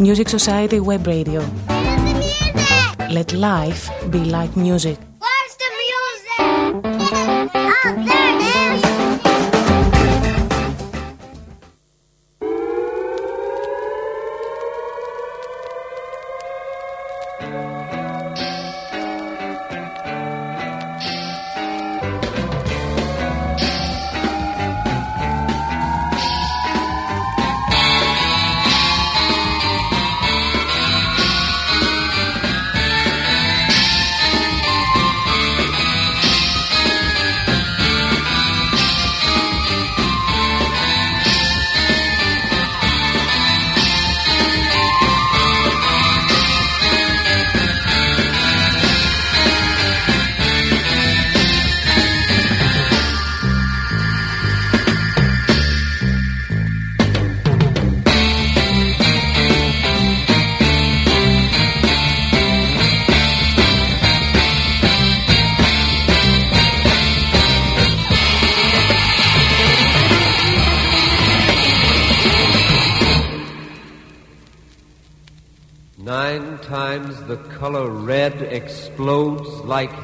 Music Society Web Radio. Let life be like music.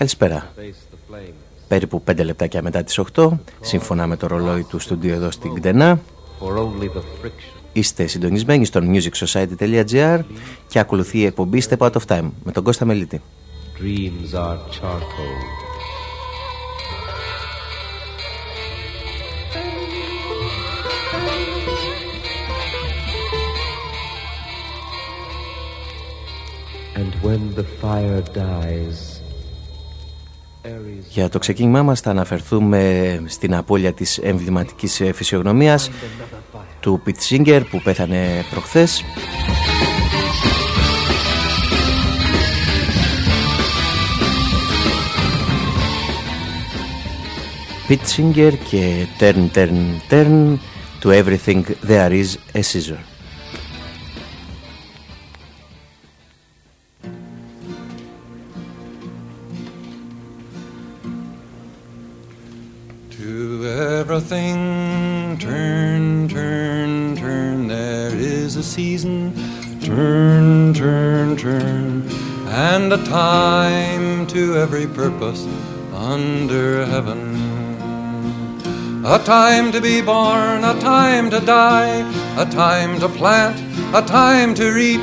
Καλησπέρα. to face the flames. Περίπου 5 λεπτάκια μετά τις 8, σύμφωνα με το ρολόι του στούντιο εδώ στην Κτενά, For only the friction είστε συντονισμένοι στο musicsociety.gr και ακολουθεί η εκπομπή Step Out of Time με τον Κώστα Μελίτη. dreams are charcoal. And when the fire dies, Ares Για το ξεκίνημά μας θα αναφερθούμε στην απώλεια της εμβληματικής ε, φυσιογνωμίας του Πιτ Singer που πέθανε προχθές. Pete Singer και Turn Turn Turn to Everything There Is a Scissor. Everything, turn, turn, turn. There is a season, turn, turn, turn. And a time to every purpose under heaven. A time to be born, a time to die, a time to plant, a time to reap,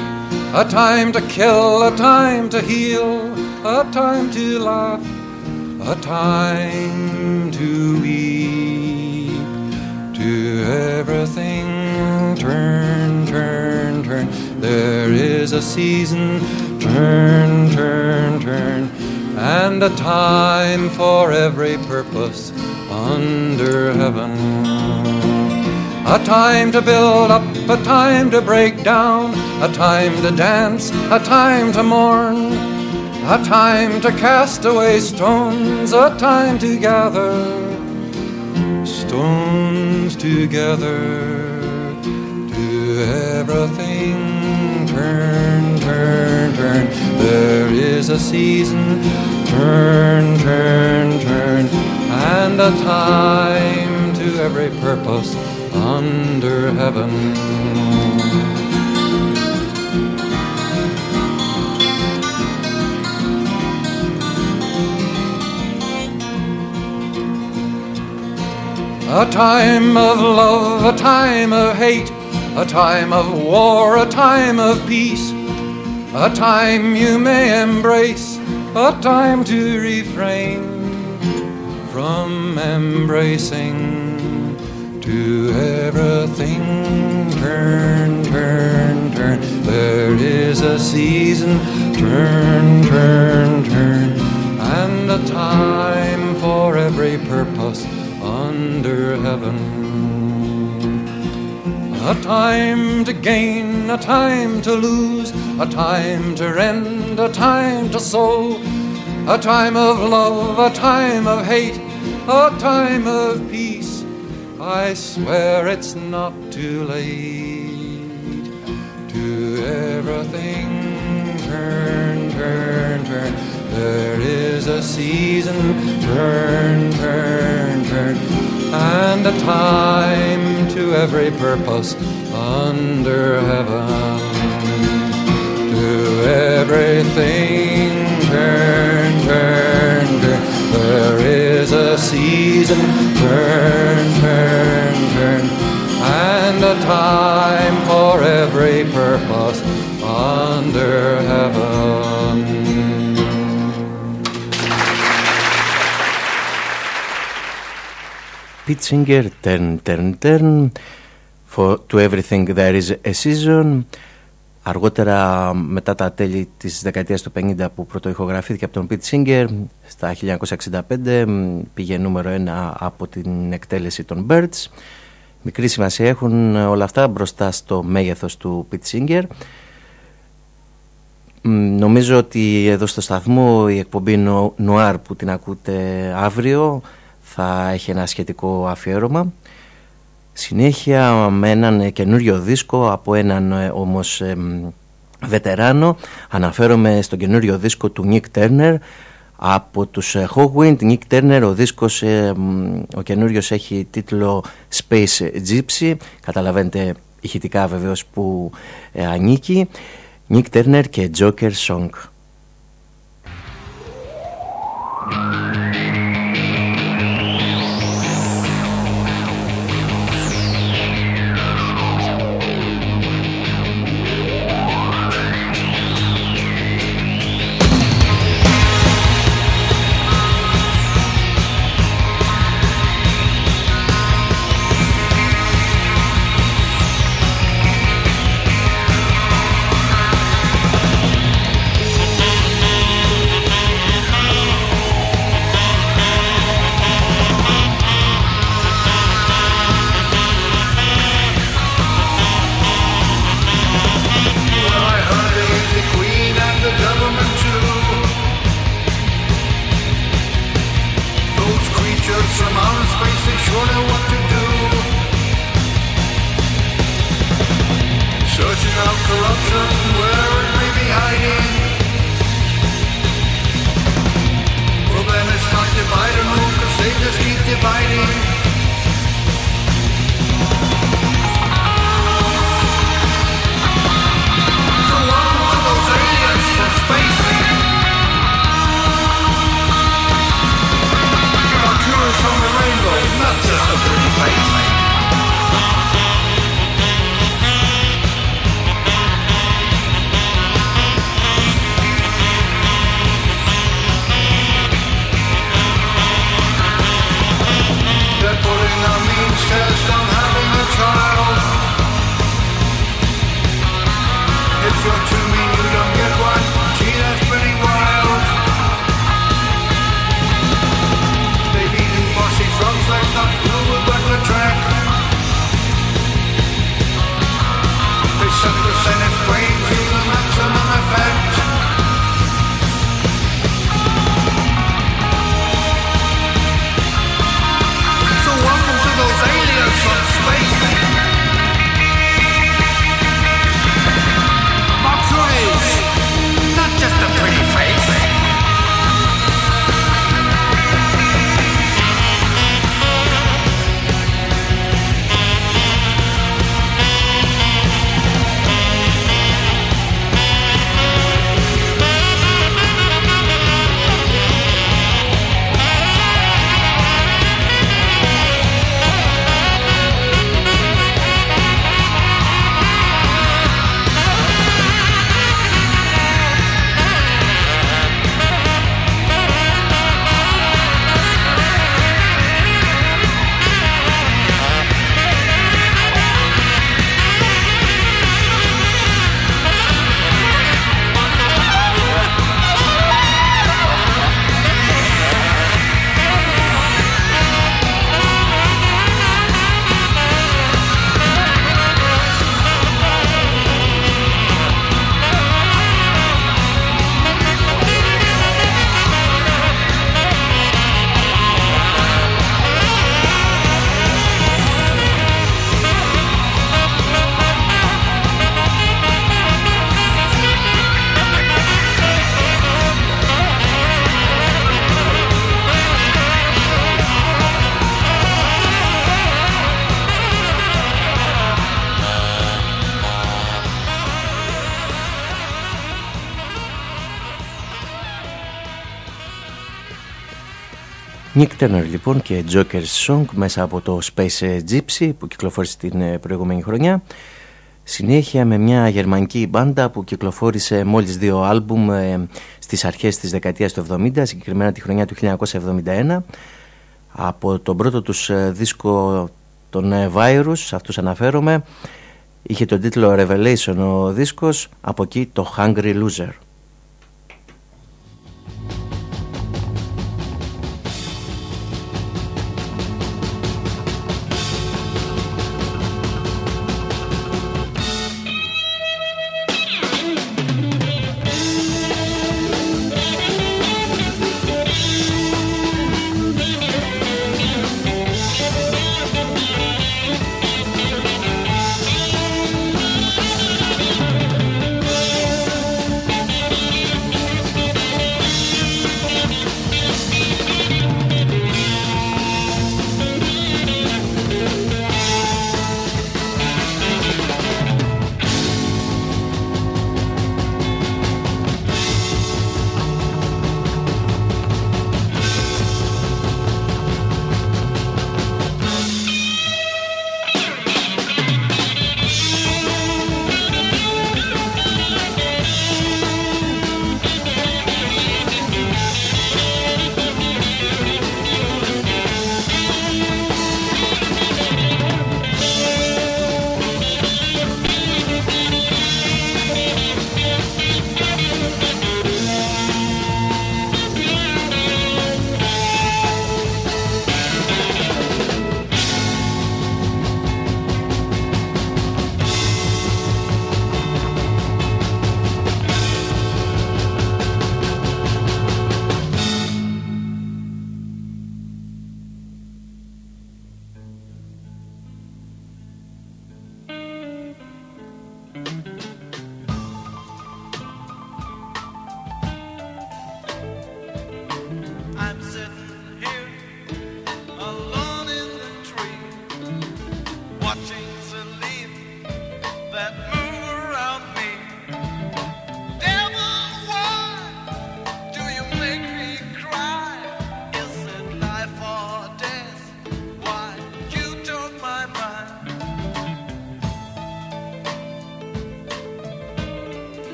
a time to kill, a time to heal, a time to laugh, a time to weep. Everything, turn, turn, turn. There is a season, turn, turn, turn, and a time for every purpose under heaven. A time to build up, a time to break down, a time to dance, a time to mourn, a time to cast away stones, a time to gather stones together. To everything, turn, turn, turn. There is a season, turn, turn, turn, and a time to every purpose under heaven. A time of love, a time of hate, a time of war, a time of peace, a time you may embrace, a time to refrain from embracing to everything. Turn, turn, turn. There is a season, turn, turn, turn, and a time under heaven. A time to gain, a time to lose, a time to rend, a time to sow, a time of love, a time of hate, a time of peace. I swear it's not too late to everything turn, turn, turn. There is a season, turn, turn, turn, and a time to every purpose under heaven. To everything, turn, turn, turn. There is a season, turn, turn, turn, and a time for every purpose under heaven. Pitchinger, turn, turn, turn for, To everything there is a season. Αργότερα μετά τα τέλη της δεκαετίας του 50 που πρωτοηχογραφήθηκε από τον Pete Singer στα 1965 πήγε νούμερο ένα από την εκτέλεση των Birds. Μικρή σημασία έχουν όλα αυτά μπροστά στο μέγεθος του Pete Singer Νομίζω ότι εδώ στο σταθμό η εκπομπή Noir που την ακούτε αύριο θα έχει ένα σχετικό αφιέρωμα. Συνέχεια με έναν καινούριο δίσκο από έναν ε, όμως βετεράνο. Αναφέρομαι στον καινούριο δίσκο του Nick Turner από τους ε, Hawkwind. Nick Turner ο δίσκος ε, ο καινούριος έχει τίτλο Space Gypsy. Καταλαβαίνετε ηχητικά βεβαίως που ανήκει. Nick Turner και Joker Song. Nick Turner λοιπόν και Joker's Song μέσα από το Space Gypsy που κυκλοφόρησε την ε, προηγούμενη χρονιά. Συνέχεια με μια γερμανική μπάντα που κυκλοφόρησε μόλις δύο άλμπουμ ε, στις αρχές της δεκαετίας του 70 συγκεκριμένα τη χρονιά του 1971 από τον πρώτο τους ε, δίσκο τον Virus, σε αυτούς αναφέρομαι είχε τον τίτλο Revelation ο δίσκος από εκεί το Hungry Loser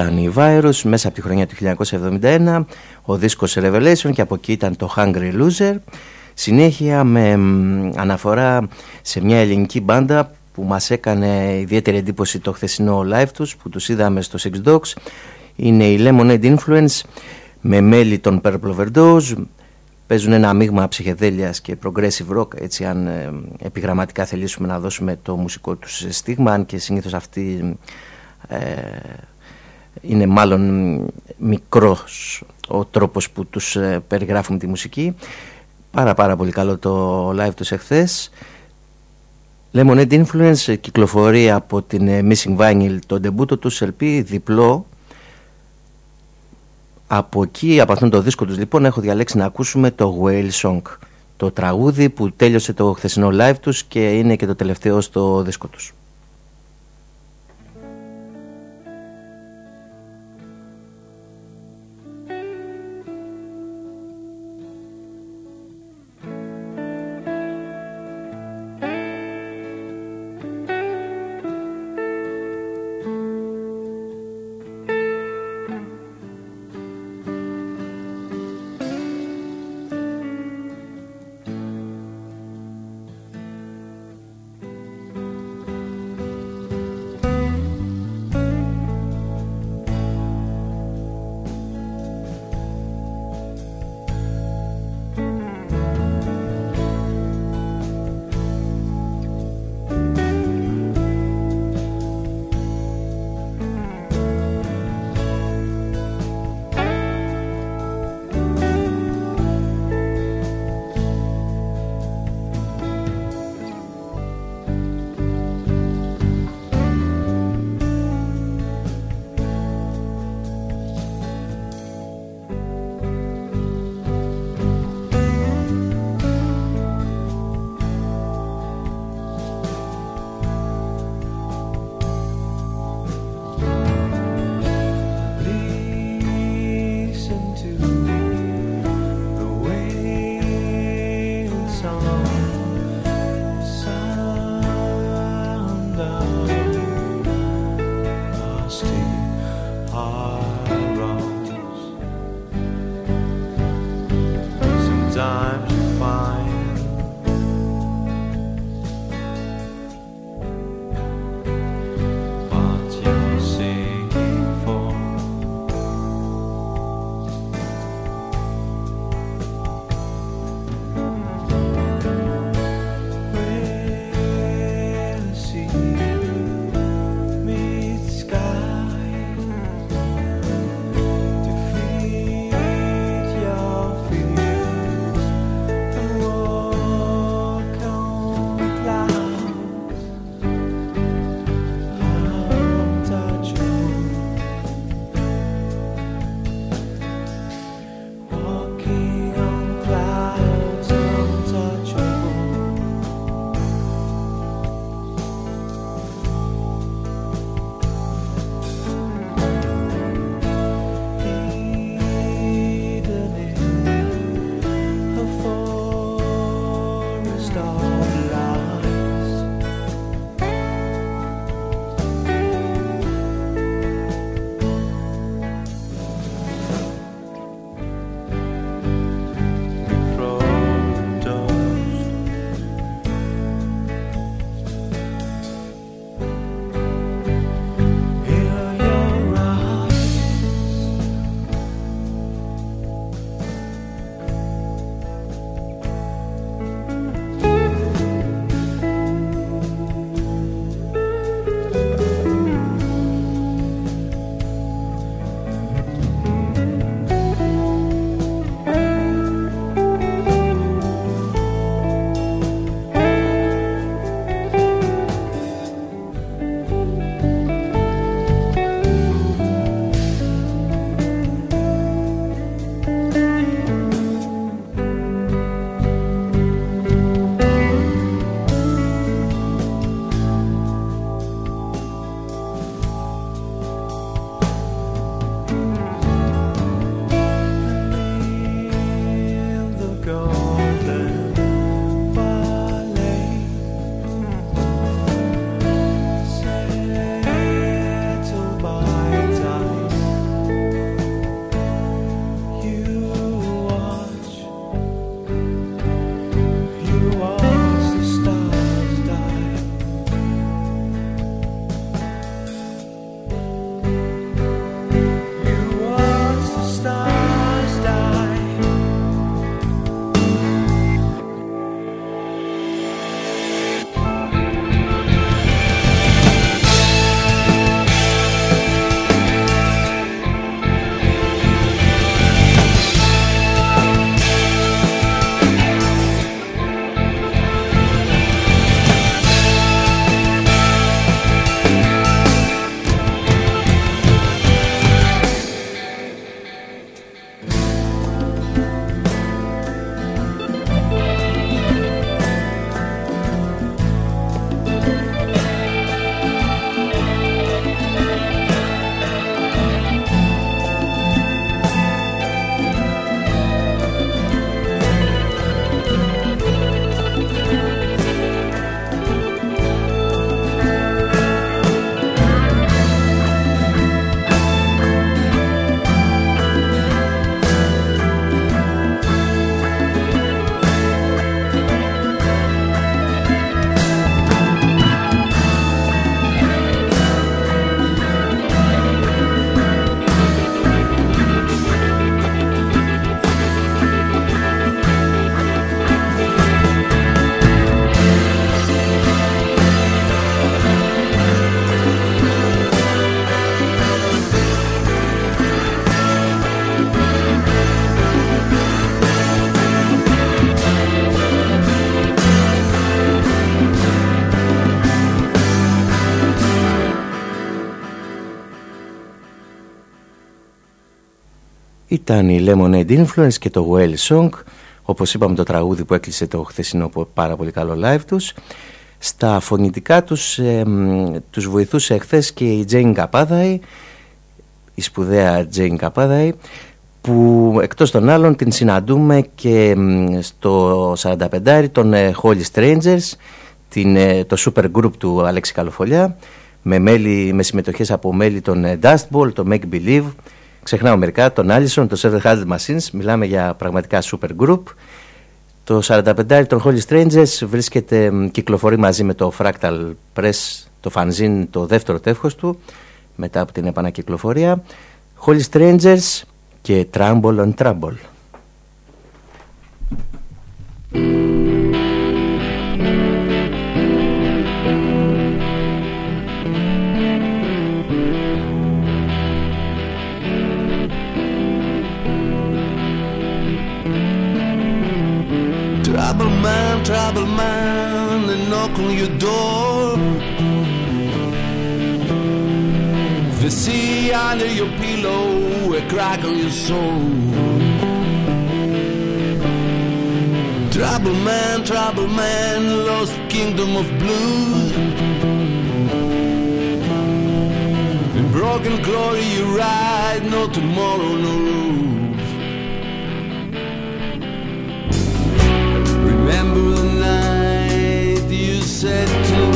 ήταν η Virus μέσα από τη χρονιά του 1971 ο δίσκος Revelation και από εκεί ήταν το Hungry Loser. Συνέχεια με αναφορά σε μια ελληνική μπάντα που μας έκανε ιδιαίτερη εντύπωση το χθεσινό live τους που τους είδαμε στο Six Dogs. Είναι η Lemonade Influence με μέλη των Purple Overdose. Παίζουν ένα μείγμα ψυχεδέλειας και progressive rock έτσι αν ε, επιγραμματικά θελήσουμε να δώσουμε το μουσικό τους στίγμα αν και συνήθως αυτή ε, είναι μάλλον μικρός ο τρόπος που τους ε, περιγράφουν τη μουσική. Πάρα πάρα πολύ καλό το live τους εχθές. Lemonade Influence κυκλοφορεί από την ε, Missing Vinyl το ντεμπούτο τους LP διπλό. Από εκεί, από αυτόν το δίσκο τους λοιπόν έχω διαλέξει να ακούσουμε το Whale Song το τραγούδι που τέλειωσε το χθεσινό live τους και είναι και το τελευταίο στο δίσκο τους ήταν η Lemonade Influence και το Well Song. Όπως είπαμε το τραγούδι που έκλεισε το χθεσινό πάρα πολύ καλό live τους. Στα φωνητικά τους ε, τους βοηθούσε εχθές και η Jane Καπάδαη η σπουδαία Jane Καπάδαη που εκτός των άλλων την συναντούμε και στο 45 των ε, Holy Strangers την, ε, το super group του Αλέξη Καλοφολιά με, μέλη, με συμμετοχές από μέλη των ε, Dust Bowl, το Make Believe ξεχνάω μερικά, τον Allison, το Seven Hundred Machines μιλάμε για πραγματικά super group. Το 45 των Holy Strangers βρίσκεται, κυκλοφορεί μαζί με το Fractal Press το fanzine το δεύτερο τεύχος του μετά από την επανακυκλοφορία. Holy Strangers και Trumble on Trouble. Man, trouble man, they knock on your door. They see under your pillow a crack on your soul. Trouble man, trouble man, lost kingdom of blues. In broken glory you ride, no tomorrow, no Remember the night you said to me,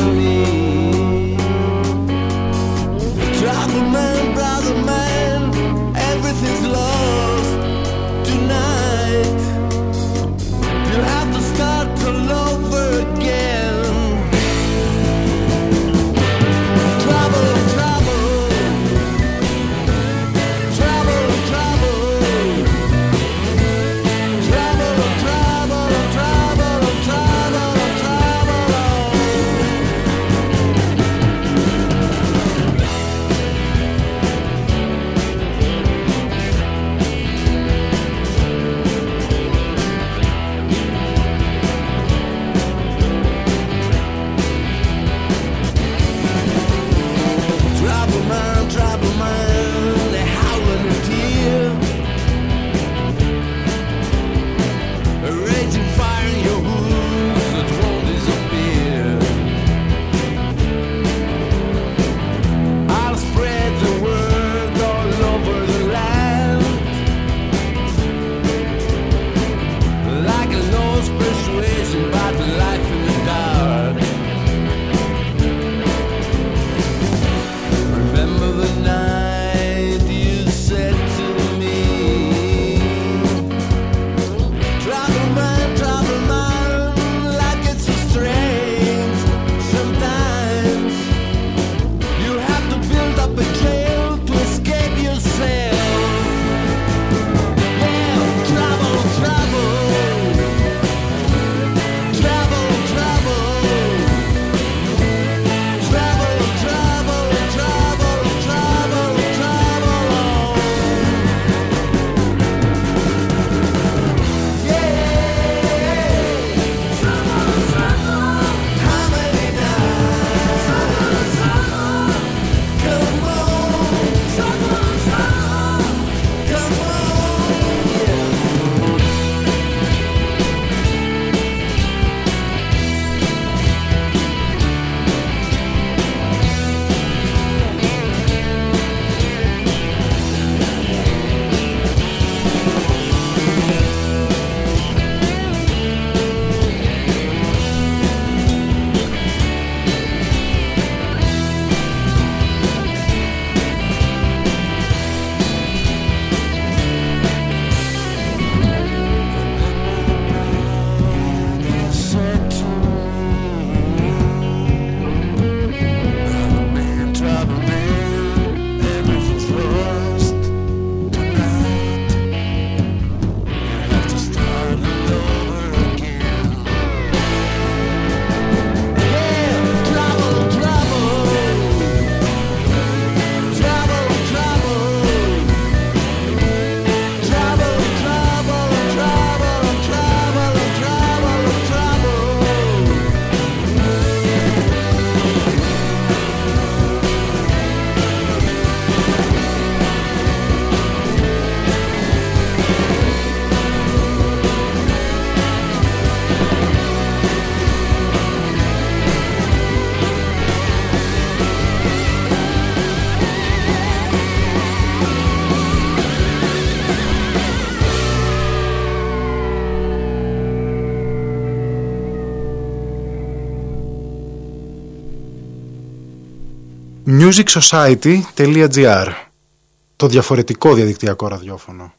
musicsociety.gr Το διαφορετικό διαδικτυακό ραδιόφωνο.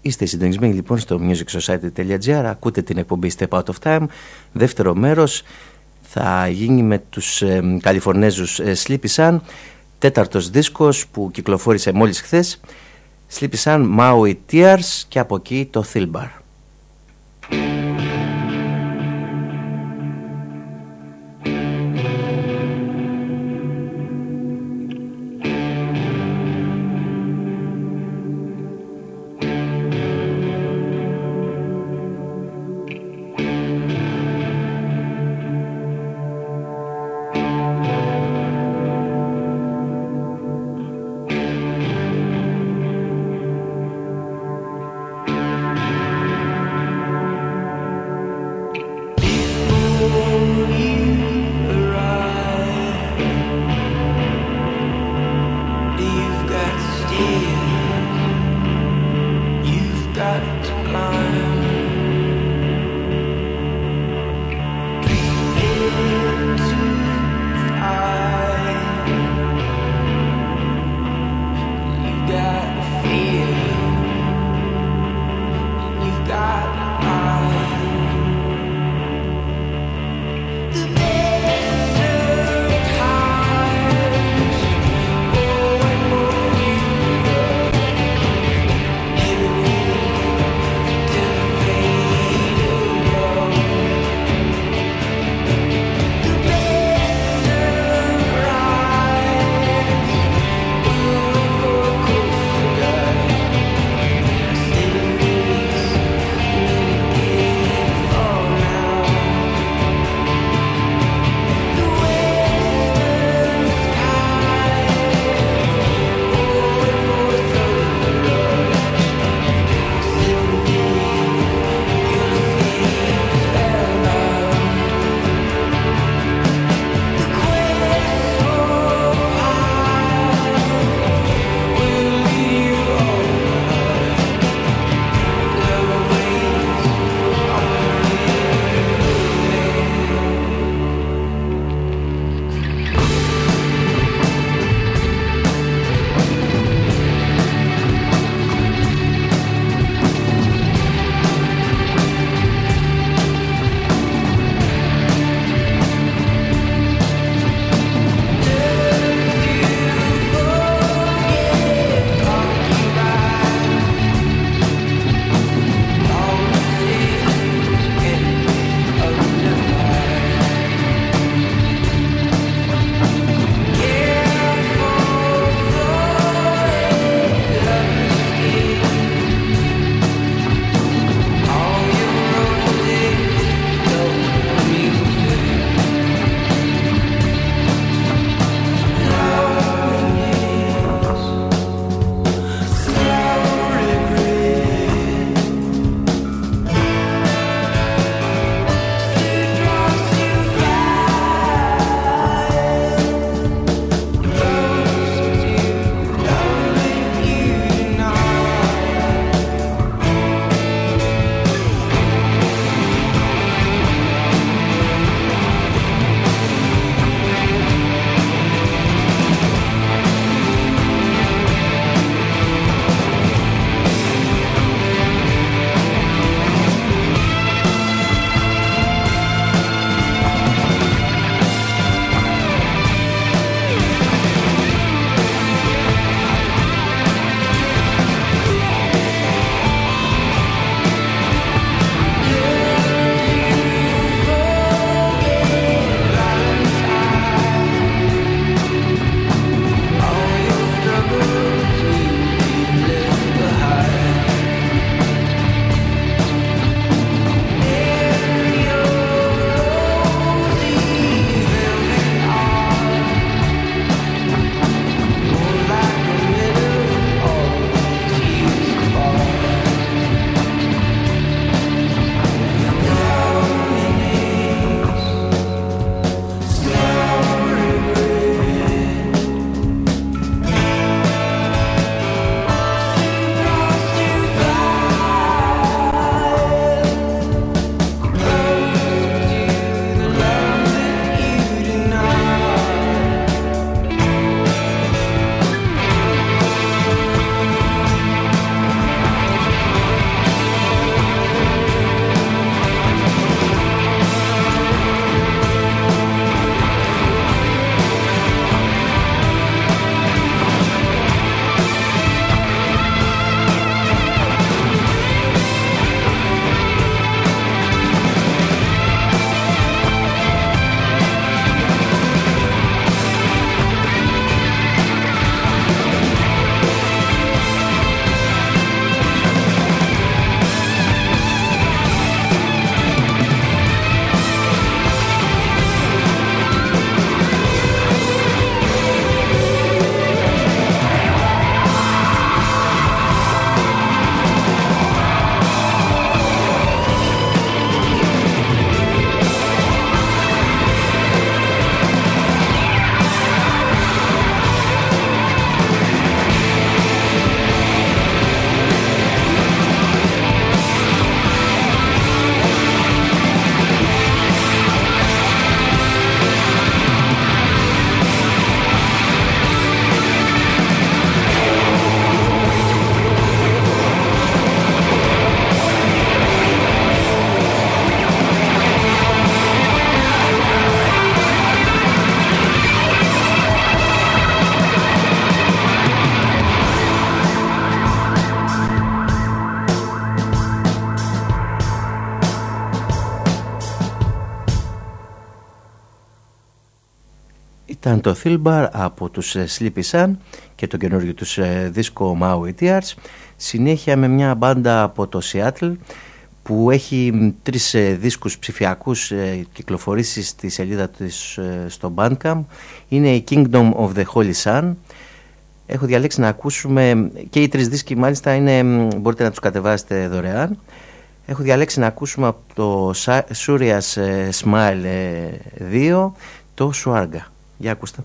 Είστε συντονισμένοι λοιπόν στο musicsociety.gr Ακούτε την εκπομπή Step Out of Time. Δεύτερο μέρος θα γίνει με τους ε, Καλιφορνέζους ε, Sleepy Sun. Τέταρτος δίσκος που κυκλοφόρησε μόλις χθες. Sleepy Sun Maui Tears και από εκεί το Thilbar Ήταν το Thilbar από τους ε, Sleepy Sun και το καινούργιο τους ε, δίσκο Maui Tears. Συνέχεια με μια μπάντα από το Seattle που έχει τρεις ε, δίσκους ψηφιακούς κυκλοφορήσεις στη σελίδα της στο Bandcamp. Είναι η Kingdom of the Holy Sun. Έχω διαλέξει να ακούσουμε και οι τρεις δίσκοι μάλιστα είναι, μπορείτε να τους κατεβάσετε δωρεάν. Έχω διαλέξει να ακούσουμε από το Surias Smile 2 το Σουάργα. Για ακούστε.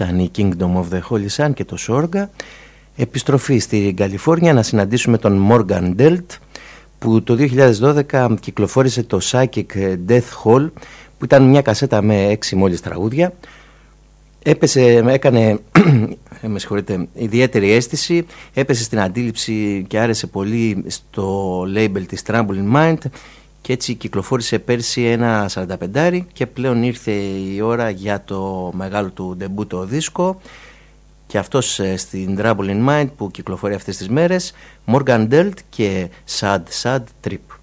Ήταν η Kingdom of the Holy Sun και το Σόργα. Επιστροφή στη Καλιφόρνια να συναντήσουμε τον Morgan Delt που το 2012 κυκλοφόρησε το Psychic Death Hall που ήταν μια κασέτα με έξι μόλις τραγούδια. Έπεσε, έκανε με ιδιαίτερη αίσθηση, έπεσε στην αντίληψη και άρεσε πολύ στο label της Trembling Mind και έτσι κυκλοφόρησε πέρσι ένα 45 και πλέον ήρθε η ώρα για το μεγάλο του ντεμπούτο δίσκο και αυτός ε, στην Trouble in Mind που κυκλοφορεί αυτές τις μέρες Morgan Delt και Sad Sad Trip.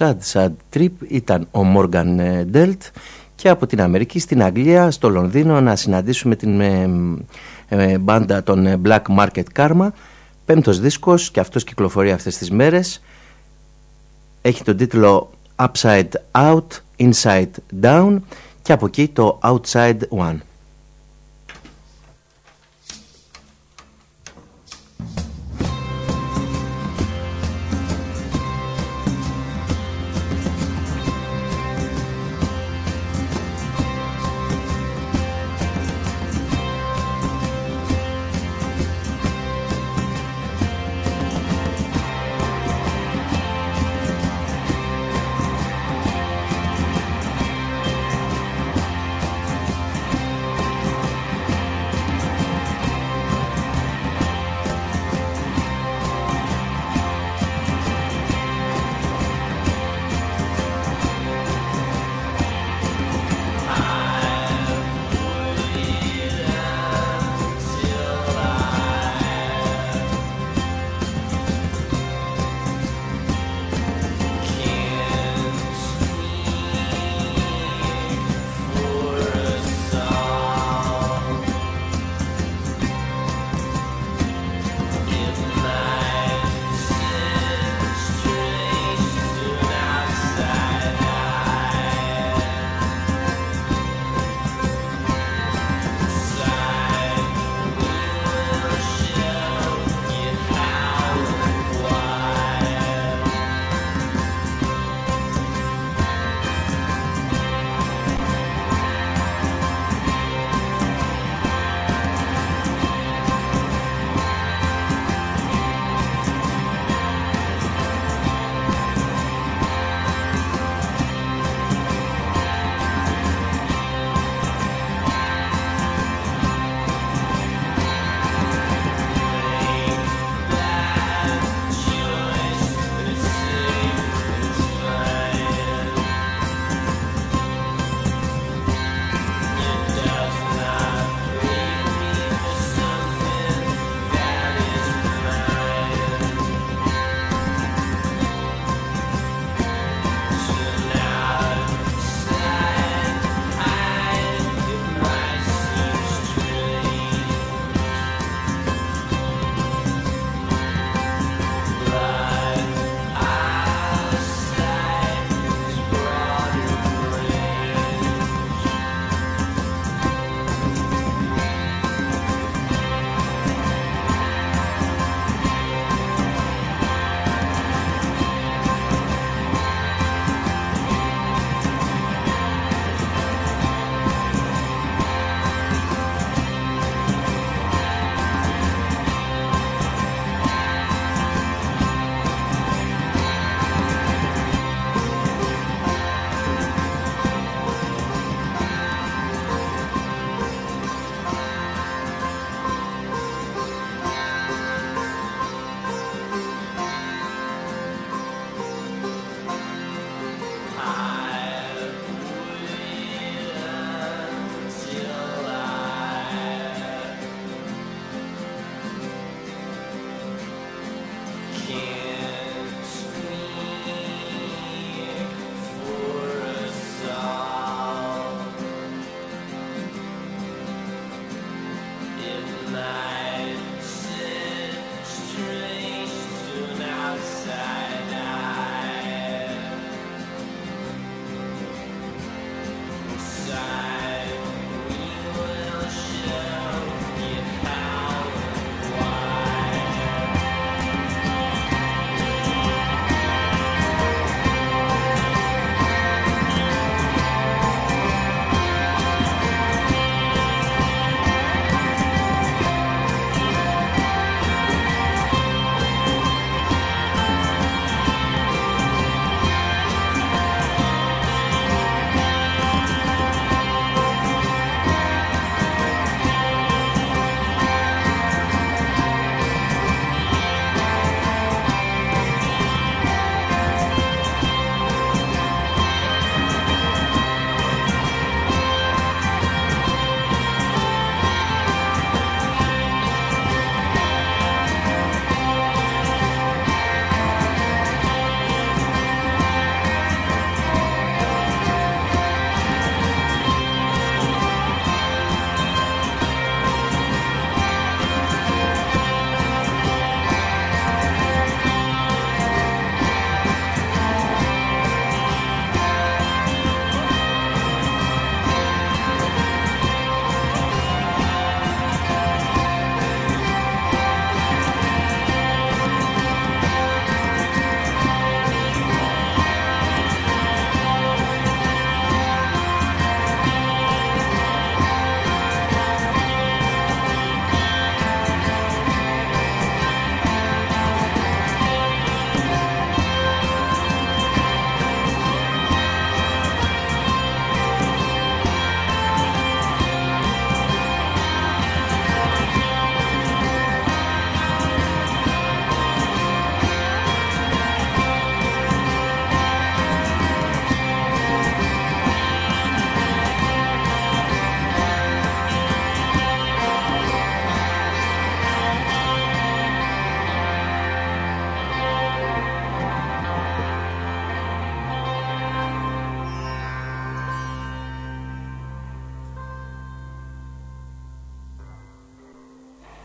Sad Sad Trip ήταν ο Morgan ε, Delt και από την Αμερική στην Αγγλία, στο Λονδίνο να συναντήσουμε την ε, ε, μπάντα των Black Market Karma. Πέμπτος δίσκος και αυτός κυκλοφορεί αυτές τις μέρες. Έχει τον τίτλο Upside Out, Inside Down και από εκεί το Outside One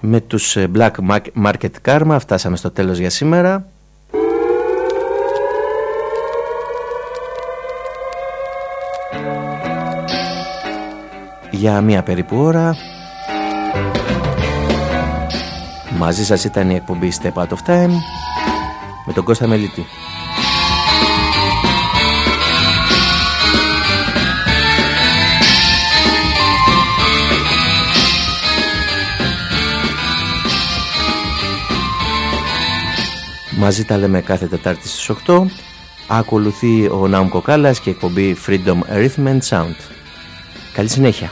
Με τους ε, Black Market Karma φτάσαμε στο τέλος για σήμερα. Για μία περίπου ώρα Μαζί σας ήταν η εκπομπή Step Out of Time με τον Κώστα Μελίτη. Μαζί τα λέμε κάθε Τετάρτη στις 8. Ακολουθεί ο Νάουμ Κοκάλας και η εκπομπή Freedom Rhythm and Sound. Καλή συνέχεια.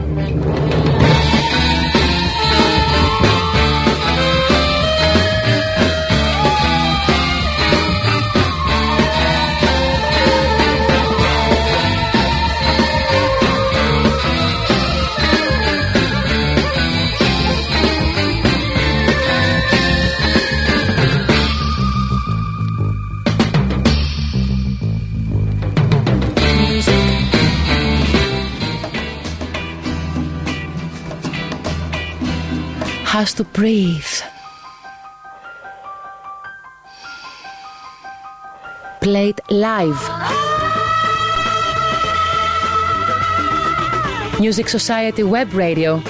Has to breathe. Played live. Music Society Web Radio